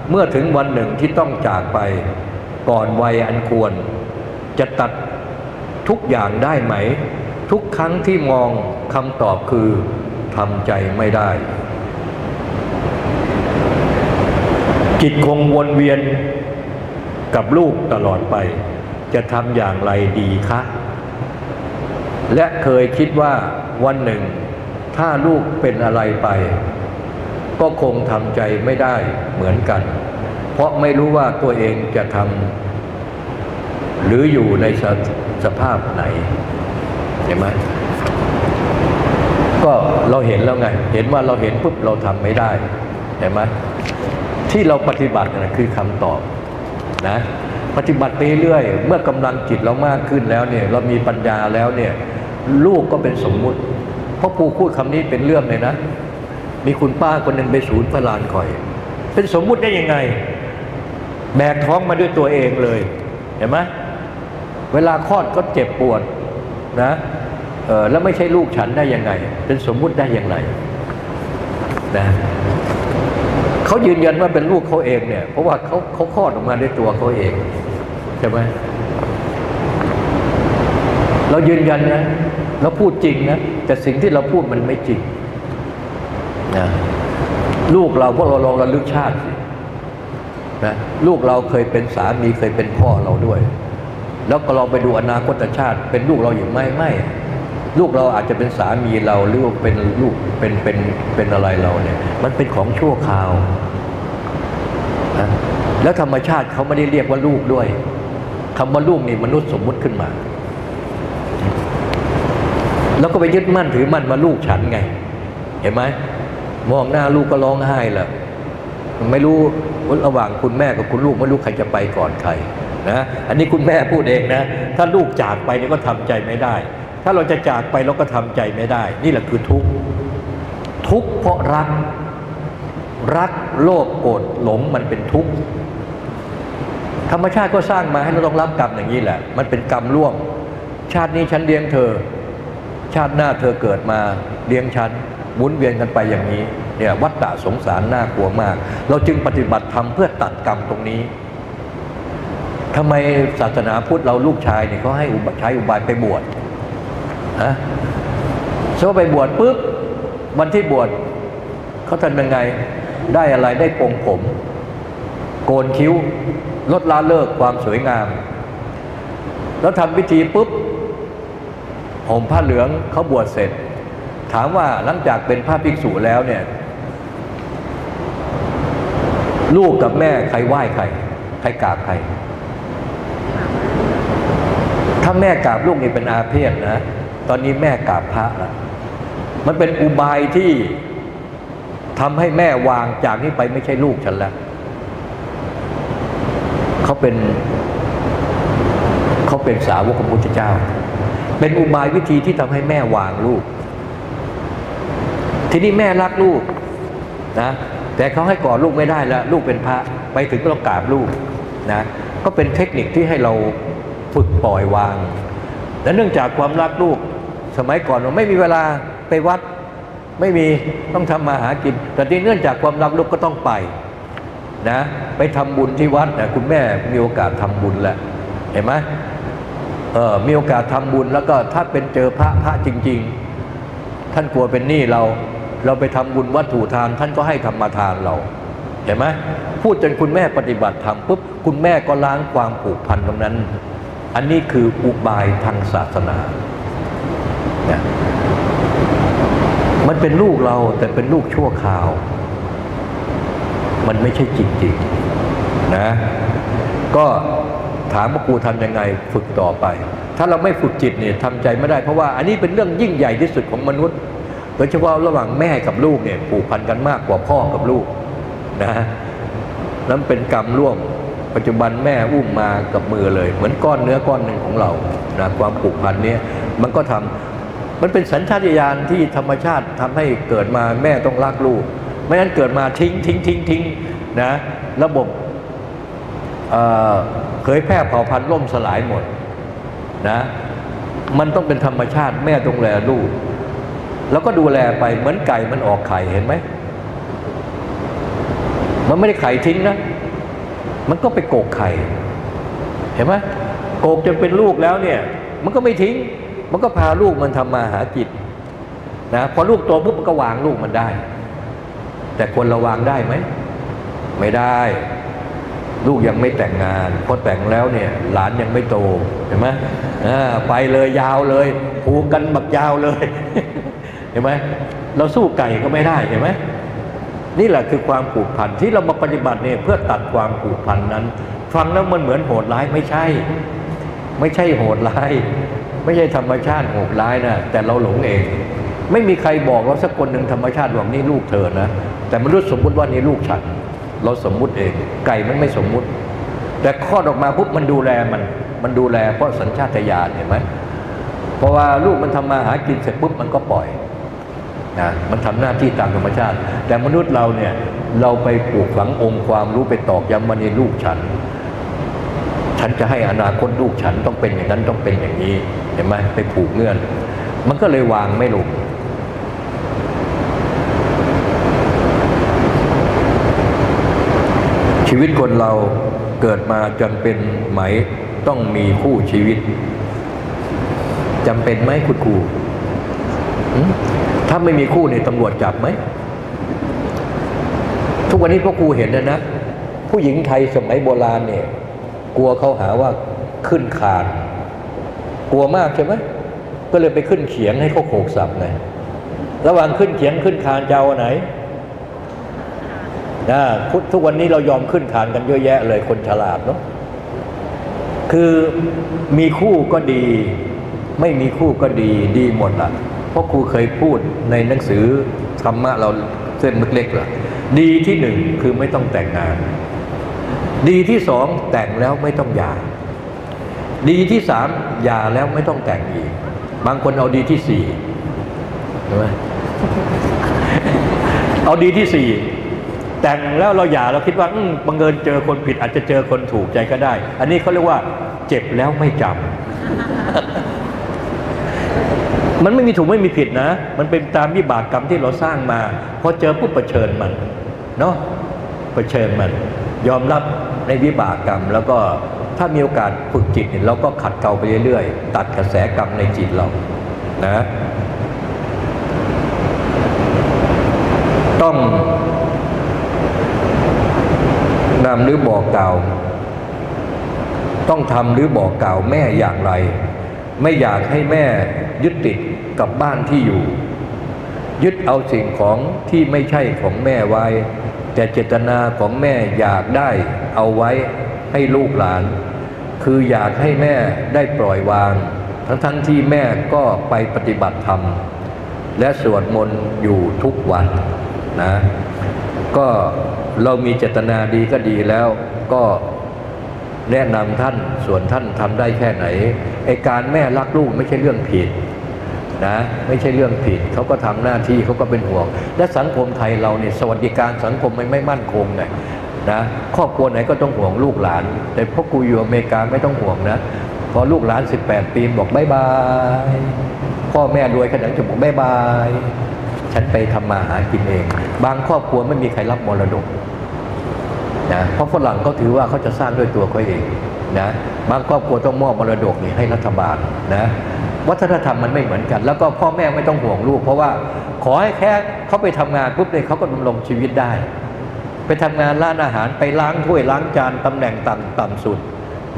เมื่อถึงวันหนึ่งที่ต้องจากไป ก่อนวัยอันควร จะตัดทุกอย่างได้ไหม ทุกครั้งที่มองคำตอบคือทำใจไม่ได้ จิตคงวนเวียนกับลูกตลอดไป จะทำอย่างไรดีคะ และเคยคิดว่าวันหนึ่ง ถ้าลูกเป็นอะไรไป ก็คงทำใจไม่ได้เหมือนกัน เพราะไม่รู้ว่าตัวเองจะทำหรืออยู่ในสสภาพไหนเห็นไหมก็เราเห็นแล้วไง เห็นว่าเราเห็นปุ๊บเราทำไม่ได้เห็นไหมที่เราปฏิบัตินะคือคำตอบนะปฏิบัติไปเรื่อยเมื่อกำลังจิตเรามากขึ้นแล้วเนี่ยเรามีปัญญาแล้วเนี่ยลูกก็เป็นสมมุติ พราะปู่พูดคำนี้เป็นเรื่องเลยนะ มีคุณป้าคนหนึ่งไปศูนย์พระลานคอย เป็นสมมุติได้ยังไง แบกท้องมาด้วยตัวเองเลย เห็นไหมเวลาคลอดก็เจ็บปวดนะเออแล้วไม่ใช่ลูกฉันได้ยังไง เป็นสมมุติได้ยังไงนะเขายืนยันว่าเป็นลูกเขาเองเนี่ย เพราะว่าเขาเขาคลอดออกมาด้วยตัวเขาเองใช่ไหม เรายืนยันนะเราพูดจริงนะแต่สิ่งที่เราพูดมันไม่จริงนะลูกเราพวกเราลองระลึกชาติสินะลูกเราเคยเป็นสามีเคยเป็นพ่อเราด้วย แล้วก็ลองไปดูอนาคตชาติ เป็นลูกเราอยู่ไหมไม่ลูกเราอาจจะเป็นสามีเราหรือเป็นลูกเป็นเป็นเป็นอะไรเราเนี่ยมันเป็นของชั่วคราวนะแล้วธรรมชาติเขาไม่ได้เรียกว่าลูกด้วยคำว่าลูกนี่มนุษย์สมมุติขึ้นมา แล้วก็ไปยึดมั่นถือมั่นมาลูกฉันไง เห็นไหมมองหน้าลูกก็ร้องไห้แหละไม่รู้ระหว่างคุณแม่กับคุณลูกไม่รู้ใครจะไปก่อนใครนะอันนี้คุณแม่พูดเองนะ ถ้าลูกจากไปนี่ก็ทำใจไม่ได้ ถ้าเราจะจากไปเราก็ทำใจไม่ได้ นี่แหละคือทุกข์ทุกข์เพราะรัก รักโลภโกรธหลงมันเป็นทุกข์ธรรมชาติก็สร้างมาให้เราต้องรับกรรมอย่างนี้แหละ มันเป็นกรรมร่วม ชาตินี้ฉันเลี้ยงเธอ ชาติหน้าเธอเกิดมาเลี้ยงฉันหมุนเวียนกันไปอย่างนี้เนี่ยวัฏฏะสงสารน่ากลัวมาก เราจึงปฏิบัติธรรมเพื่อตัดกรรมตรงนี้ทำไมศาสนาพุทธเราลูกชายเนี่ยเขาให้ใช้อุบายไปบวชฮะโซ่ไปบวชปุ๊บวันที่บวชเขาทำยังไงได้อะไรได้ปงผม โกนคิ้ว ลดละเลิกความสวยงาม แล้วทำพิธีปุ๊บ ห่มผ้าเหลืองเขาบวชเสร็จ ถามว่าหลังจากเป็นพระภิกษุแล้วเนี่ย ลูกกับแม่ใครไหว้ใคร ใครกราบใคร ถ้าแม่กราบลูกนี่เป็นอาเพศนะ ตอนนี้แม่กราบพระล้วมันเป็นอุบายที่ทำให้แม่วางจากนี้ไปไม่ใช่ลูกฉันแล้วเขาเป็นเขาเป็นสาวกของพระพุทธเจ้า เป็นอุบายวิธีที่ทำให้แม่วางลูก ทีนี้แม่รักลูกนะแต่เขาให้กอดลูกไม่ได้แล้ว ลูกเป็นพระไปถึงก็ต้องกราบลูกนะก็เป็นเทคนิคที่ให้เราฝึกปล่อยวาง และเนื่องจากความรักลูก สมัยก่อนเราไม่มีเวลาไปวัด ไม่มีต้องทำมาหากิน แต่ที่เนื่องจากความรักลูกก็ต้องไปนะไปทำบุญที่วัดนะคุณแม่มีโอกาสทำบุญแหละเห็นไหม มีโอกาสทำบุญแล้วก็ถ้าเป็นเจอพระพระจริง ๆ ท่านกลัวเป็นหนี้เรา เราไปทำบุญวัตถุทาน ท่านก็ให้ธรรมทานเราเห็นไหมพูดจนคุณแม่ปฏิบัติธรรมปุ๊บคุณแม่ก็ล้างความผูกพันตรงนั้น อันนี้คืออุบายทางศาสนาเนี่ยมันเป็นลูกเราแต่เป็นลูกชั่วคราว มันไม่ใช่จริงๆนะ ก็ ถามว่าครูทำยังไงฝึกต่อไป ถ้าเราไม่ฝึกจิตเนี่ยทำใจไม่ได้เพราะว่าอันนี้เป็นเรื่องยิ่งใหญ่ที่สุดของมนุษย์โดยเฉพาะระหว่างแม่กับลูกเนี่ยผูกพันกันมากกว่าพ่อกับลูกนะนั้นเป็นกรรมร่วม ปัจจุบันแม่อุ้มมากับมือเลย เหมือนก้อนเนื้อก้อนหนึ่งของเรานะความผูกพันเนี้ยมันก็ทำมันเป็นสัญชาตญาณที่ธรรมชาติทำให้เกิดมาแม่ต้องรักลูก ไม่งั้นเกิดมาทิ้งทิ้งทิ้งทิ้งนะระบบ เผยแพร่เผ่าพันธุ์ล่มสลายหมดนะมันต้องเป็นธรรมชาติแม่ต้องแลลูก แล้วก็ดูแลไปเหมือนไก่มันออกไข่เห็นไหม มันไม่ได้ไข่ทิ้งนะ มันก็ไปโกกไข่ เห็นไหมโกกจนเป็นลูกแล้วเนี่ย มันก็ไม่ทิ้ง มันก็พาลูกมันทำมาหากินนะพอลูกโตปุ๊บมันก็วางลูกมันได้ แต่คนเราวางได้ไหม ไม่ได้ ลูกยังไม่แต่งงานพอแต่งแล้วเนี่ยหลานยังไม่โตเห็นไหมอ่าไปเลยยาวเลยผูกกันบักยาวเลยเห็นไหมเราสู้ไก่ก็ไม่ได้เห็นไหมนี่แหละคือความผูกพันที่เรามาปฏิบัติเนี่ยเพื่อตัดความผูกพันนั้น ฟังแล้วมันเหมือนโหดร้ายไม่ใช่ ไม่ใช่โหดร้าย ไม่ใช่ธรรมชาติโหดร้ายนะแต่เราหลงเอง ไม่มีใครบอกเราสักคนหนึ่งธรรมชาติบอกนี่ลูกเธอนะแต่มนุษย์สมมติว่านี่ลูกฉัน เราสมมุติเอง ไก่มันไม่สมมุติ แต่คลอดออกมาปุ๊บมันดูแลมัน มันดูแลเพราะสัญชาตญาณเห็นไหมเพราะว่าลูกมันทำมาหากินเสร็จปุ๊บมันก็ปล่อยนะมันทำหน้าที่ตามธรรมชาติ แต่มนุษย์เราเนี่ยเราไปปลูกฝังองค์ความรู้ไปตอกย้ำมันในลูกฉัน ฉันจะให้อนาคตลูกฉันต้องเป็นอย่างนั้นต้องเป็นอย่างนี้เห็นไหมไปผูกเงื่อน มันก็เลยวางไม่ลง ชีวิตคนเราเกิดมาจำเป็นไหมต้องมีคู่ชีวิตจำเป็นไหมคุณครูถ้าไม่มีคู่เนี่ยตำรวจจับไหม ทุกวันนี้พ่อครูเห็นนะนะ ผู้หญิงไทยสมัยโบราณเนี่ย กลัวเขาหาว่าขึ้นคานกลัวมากใช่ไหมก็เลยไปขึ้นเขียงให้เขาโขกสับไงระหว่างขึ้นเขียงขึ้นคานจะเอาไหน นะทุกวันนี้เรายอมขึ้นคานกันเยอะแยะเลยคนฉลาดเนาะคือมีคู่ก็ดี ไม่มีคู่ก็ดีดีหมดละเพราะครูเคยพูดในหนังสือธรรมะเราเส้นเล็กๆล่ะดีที่หนึ่งคือไม่ต้องแต่งงาน ดีที่สองแต่งแล้วไม่ต้องหย่าดีที่สามหย่าแล้วไม่ต้องแต่งอีก บางคนเอาดีที่สี่ใช่ไหมเอาดีที่สี่ แต่งแล้วเราหย่าเราคิดว่าบังเอิญเจอคนผิดอาจจะเจอคนถูกใจก็ได้ อันนี้เขาเรียกว่า เจ็บแล้วไม่จำมันไม่มีถูกไม่มีผิดนะ มันเป็นตามวิบากกรรมที่เราสร้างมาพอเจอปุ๊บเผชิญมันเนาะเผชิญมัน ยอมรับในวิบากกรรม แล้วก็ถ้ามีโอกาสฝึกจิตเนี่ยเราก็ขัดเกลาไปเรื่อยๆ ตัดกระแสกรรมในจิตเรานะ ต้องนำหรือบอกกล่าว ต้องทำหรือบอกกล่าวแม่อย่างไร ไม่อยากให้แม่ยึดติดกับบ้านที่อยู่ ยึดเอาสิ่งของที่ไม่ใช่ของแม่ไว้ แต่เจตนาของแม่อยากได้เอาไว้ให้ลูกหลาน คืออยากให้แม่ได้ปล่อยวาง ทั้งทั้งๆที่แม่ก็ไปปฏิบัติธรรม และสวดมนต์อยู่ทุกวันนะ ก็ เรามีเจตนาดีก็ดีแล้วก็แนะนำท่านส่วนท่านทำได้แค่ไหนไอการแม่รักลูกไม่ใช่เรื่องผิดนะไม่ใช่เรื่องผิดเขาก็ทำหน้าที่เขาก็เป็นห่วง และสังคมไทยเราเนี่ยสวัสดิการสังคมมันไม่มั่นคงไงนะครอบครัวไหนก็ต้องห่วงลูกหลาน แต่พวกกูอยู่อเมริกาไม่ต้องห่วงนะพอลูกหลาน 18 ปีบอก bye bye พ่อแม่รวยขนาดจะบอก bye bye ฉันไปทำมาหากินเอง บางครอบครัวไม่มีใครรับมรดกนะเพราะฝรั่งเขาถือว่าเขาจะสร้างด้วยตัวเขาเองนะบางครอบครัวต้องมอบมรดกนี่ให้รัฐบาลนะวัฒนธรรมมันไม่เหมือนกัน แล้วก็พ่อแม่ไม่ต้องห่วงลูก เพราะว่าขอให้แค่เขาไปทำงานปุ๊บเลยเขาก็ดำรงชีวิตได้ ไปทำงานร้านอาหารไปล้างถ้วยล้างจานตำแหน่งต่ำต่ำสุด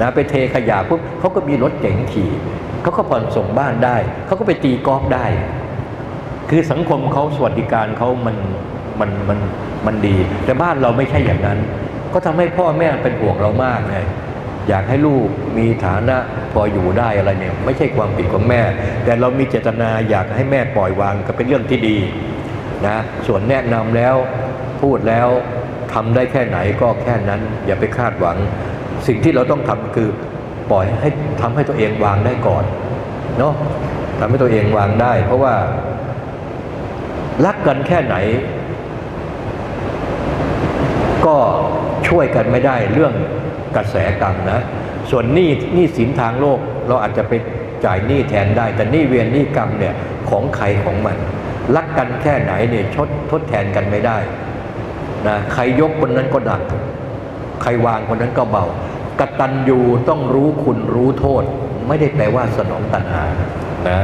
นะไปเทขยะปุ๊บเขาก็มีรถเก๋งขี่เขาก็ผ่อนส่งบ้านได้ เขาก็ไปตีกอล์ฟได้ คือสังคมเขาสวัสดิการเขามันมันมันมันดี แต่บ้านเราไม่ใช่อย่างนั้น ก็ทำให้พ่อแม่เป็นห่วงเรามากไงอยากให้ลูกมีฐานะพออยู่ได้อะไรเนี่ย ไม่ใช่ความผิดของแม่ แต่เรามีเจตนาอยากให้แม่ปล่อยวางก็เป็นเรื่องที่ดีนะส่วนแนะนำแล้วพูดแล้วทำได้แค่ไหนก็แค่นั้น อย่าไปคาดหวัง สิ่งที่เราต้องทำคือปล่อยให้ทำให้ตัวเองวางได้ก่อนเนาะทำให้ตัวเองวางได้ เพราะว่า รักกันแค่ไหน ก็ช่วยกันไม่ได้เรื่องกระแสกรรมนะ ส่วนหนี้หนี้สินทางโลกเราอาจจะไปจ่ายหนี้แทนได้ แต่หนี้เวียนหนี้กรรมเนี่ยของใครของมัน รักกันแค่ไหนเนี่ยชดทดแทนกันไม่ได้นะใครยกคนนั้นก็หนัก ใครวางคนนั้นก็เบากตัญญูต้องรู้คุณรู้โทษ ไม่ได้แปลว่าสนองตัณหานะ